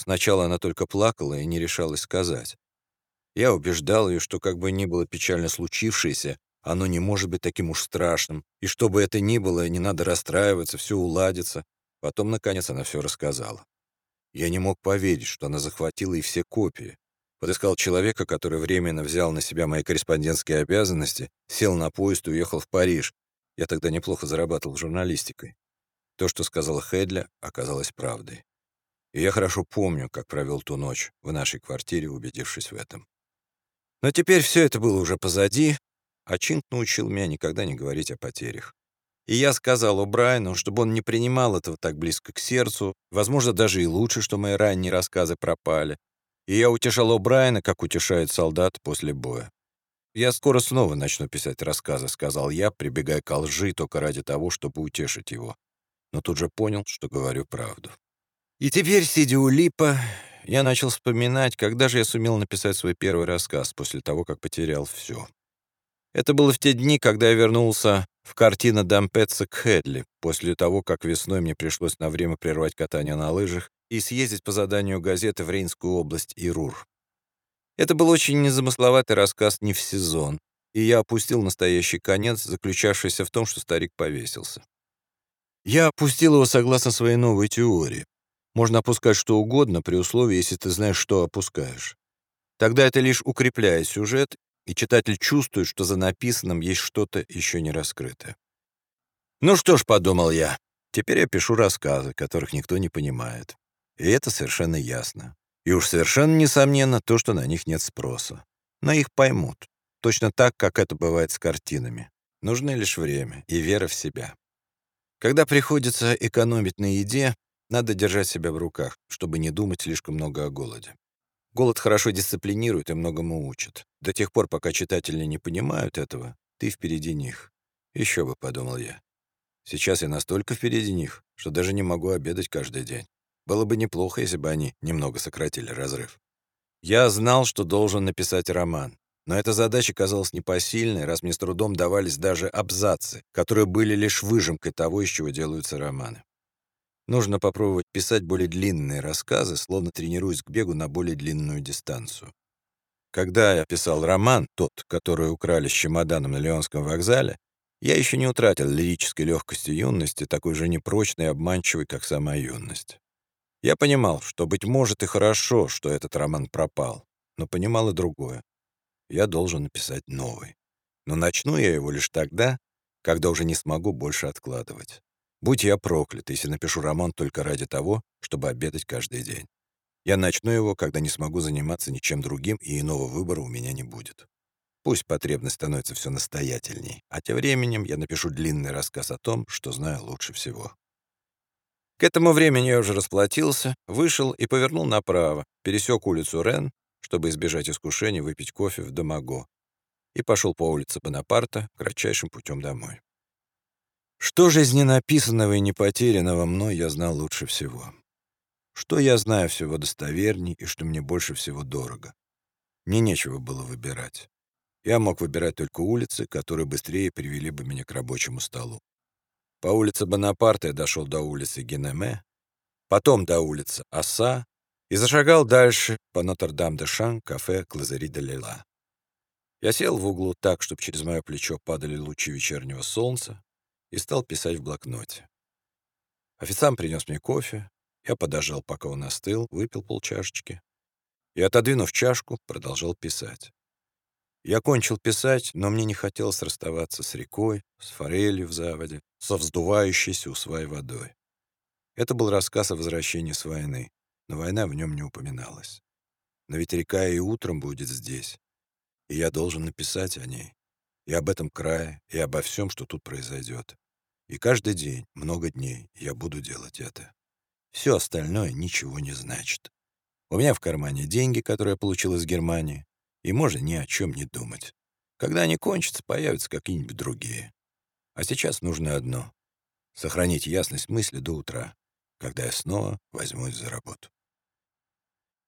Сначала она только плакала и не решалась сказать. Я убеждал ее, что как бы ни было печально случившееся, оно не может быть таким уж страшным, и что бы это ни было, не надо расстраиваться, все уладится. Потом, наконец, она все рассказала. Я не мог поверить, что она захватила и все копии. Подыскал человека, который временно взял на себя мои корреспондентские обязанности, сел на поезд и уехал в Париж. Я тогда неплохо зарабатывал журналистикой. То, что сказала Хедля, оказалось правдой. И я хорошо помню, как провел ту ночь в нашей квартире, убедившись в этом. Но теперь все это было уже позади, а Чинг научил меня никогда не говорить о потерях. И я сказал Брайану, чтобы он не принимал этого так близко к сердцу, возможно, даже и лучше, что мои ранние рассказы пропали. И я утешал Брайана, как утешает солдат после боя. «Я скоро снова начну писать рассказы», — сказал я, прибегая к лжи только ради того, чтобы утешить его. Но тут же понял, что говорю правду. И теперь, сидя у липа, я начал вспоминать, когда же я сумел написать свой первый рассказ после того, как потерял все. Это было в те дни, когда я вернулся в картина Дампетса к Хедли, после того, как весной мне пришлось на время прервать катание на лыжах и съездить по заданию газеты в Рейнскую область и Рур. Это был очень незамысловатый рассказ не в сезон, и я опустил настоящий конец, заключавшийся в том, что старик повесился. Я опустил его согласно своей новой теории. Можно опускать что угодно при условии, если ты знаешь, что опускаешь. Тогда это лишь укрепляет сюжет и читатель чувствует, что за написанным есть что-то еще не раскрытое. «Ну что ж», — подумал я, — «теперь я пишу рассказы, которых никто не понимает. И это совершенно ясно. И уж совершенно несомненно то, что на них нет спроса. На их поймут. Точно так, как это бывает с картинами. Нужны лишь время и вера в себя. Когда приходится экономить на еде, надо держать себя в руках, чтобы не думать слишком много о голоде. Голод хорошо дисциплинирует и многому учит. До тех пор, пока читатели не понимают этого, ты впереди них. Еще бы, подумал я. Сейчас я настолько впереди них, что даже не могу обедать каждый день. Было бы неплохо, если бы они немного сократили разрыв. Я знал, что должен написать роман. Но эта задача казалась непосильной, раз мне с трудом давались даже абзацы, которые были лишь выжимкой того, из чего делаются романы. Нужно попробовать писать более длинные рассказы, словно тренируясь к бегу на более длинную дистанцию. Когда я писал роман, тот, который украли с чемоданом на Леонском вокзале, я еще не утратил лирической легкости юности, такой же непрочной и обманчивой, как сама юность. Я понимал, что, быть может, и хорошо, что этот роман пропал, но понимал и другое. Я должен написать новый. Но начну я его лишь тогда, когда уже не смогу больше откладывать. Будь я проклят, если напишу роман только ради того, чтобы обедать каждый день. Я начну его, когда не смогу заниматься ничем другим, и иного выбора у меня не будет. Пусть потребность становится все настоятельней, а тем временем я напишу длинный рассказ о том, что знаю лучше всего. К этому времени я уже расплатился, вышел и повернул направо, пересек улицу Рен, чтобы избежать искушения выпить кофе в Домаго, и пошел по улице Бонапарта кратчайшим путем домой. Что же из ненаписанного и непотерянного мной я знал лучше всего? Что я знаю всего достоверней и что мне больше всего дорого? Мне нечего было выбирать. Я мог выбирать только улицы, которые быстрее привели бы меня к рабочему столу. По улице Бонапарта я дошел до улицы Генеме, потом до улицы Оса и зашагал дальше по Нотр-Дам-де-Шан, кафе Клазари де Лейла. Я сел в углу так, чтобы через мое плечо падали лучи вечернего солнца, и стал писать в блокноте. Официант принес мне кофе, я подождал, пока он остыл, выпил полчашечки и, отодвинув чашку, продолжал писать. Я кончил писать, но мне не хотелось расставаться с рекой, с форелью в заводе, со вздувающейся у свай водой. Это был рассказ о возвращении с войны, но война в нем не упоминалась. Но ведь река и утром будет здесь, и я должен написать о ней, и об этом крае, и обо всем, что тут произойдет. И каждый день, много дней, я буду делать это. Все остальное ничего не значит. У меня в кармане деньги, которые я получил из Германии, и можно ни о чем не думать. Когда они кончатся, появятся какие-нибудь другие. А сейчас нужно одно — сохранить ясность мысли до утра, когда я снова возьмусь за работу.